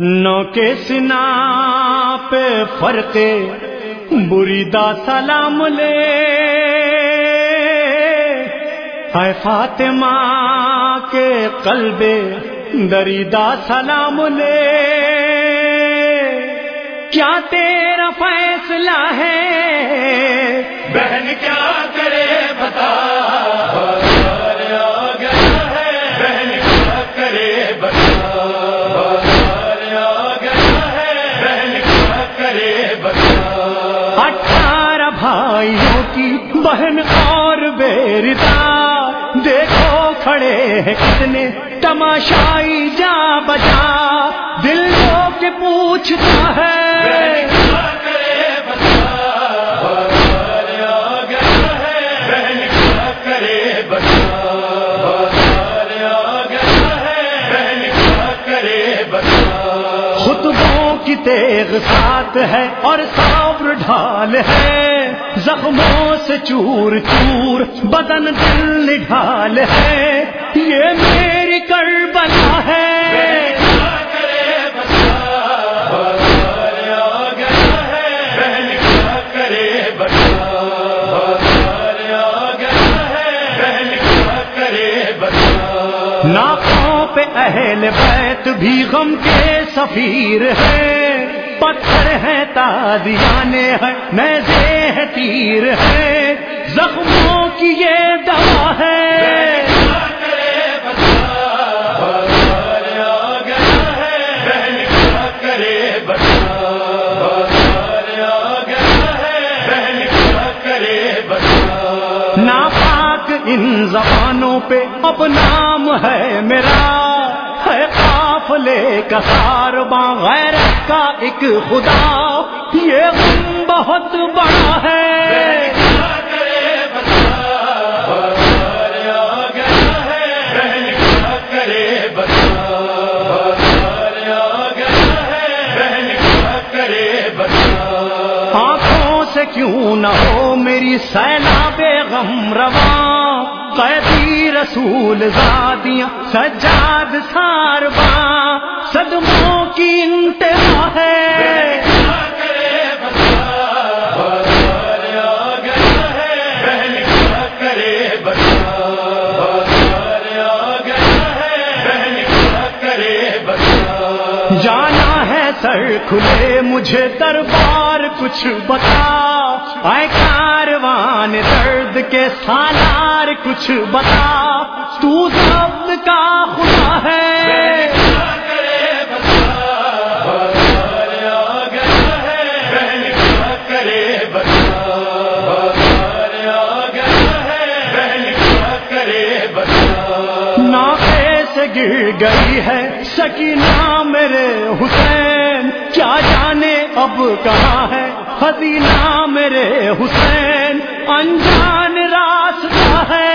نو کے سنا پہ فرق بری دا سلام لے۔ اے فاطمہ کے قلب دریدا سلام لے۔ کیا تیرا فیصلہ ہے؟ بہن کیا کرے بتا۔ بھائیوں کی بہن اور بیرتا دیکھو کھڑے ہیں کتنے تماشائی جا بجا دل کو کے پوچھتا ہے کرے خطبوں کی تیغ ساتھ ہے اور صبر ڈھال ہے زخموں سے چور چور بدن دل نڈھال ہے۔ یہ میری کربلا ہے۔ کرے ناکوں پہ اہل بیت بھی غم کے سفیر ہے پتھر ہے تازیانے ہے نیزے تیر ہے، زخموں کی یہ دوا ہے۔ کرے بہن کرے ناپاک ان زبانوں پہ اب نام ہے میرا، ہے قافلے کا سارباں غیرت کا ایک خدا، یہ غم بہت بڑا ہے۔ بہن بہن کیا کرے آنکھوں سے کیوں نہ ہو میری سیلاب غم رواں؟ قیدی رسول زادیاں، سجاد سارباں صدموں کی انتہا ہے۔ کرے کرے جانا ہے سر کھلے مجھے دربار کچھ بتا۔ اے کاروان درد کے سالار، کچھ بتا، تو ضبط کا خدا ہے۔ کرے کرے گر گئی ہے سکینہ میرے حسین، کیا جانے اب کہاں ہے؟ حسینہ میرے حسین، انجان راستہ ہے۔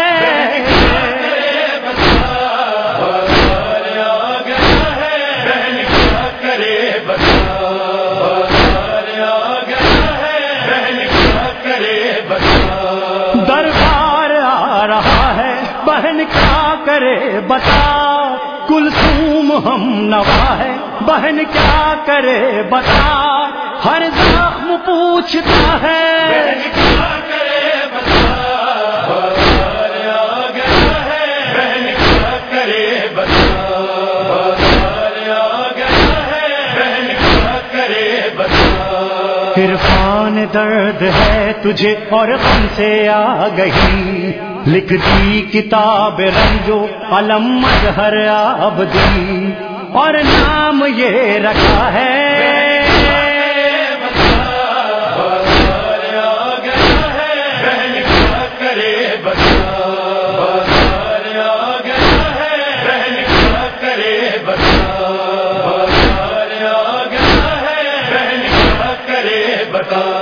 کرے بتا دربار آ رہا ہے، بہن کیا کرے بتا۔ کلثوم ہم نوا ہے، بہن کیا کرے بتا۔ ہر پوچھتا ہے۔ عرفان درد ہے تجھے اور غم سے آ گئی۔ لکھ دی کتاب رنجو علم مظہر آبدی۔ اور نام یہ رکھا ہے بتا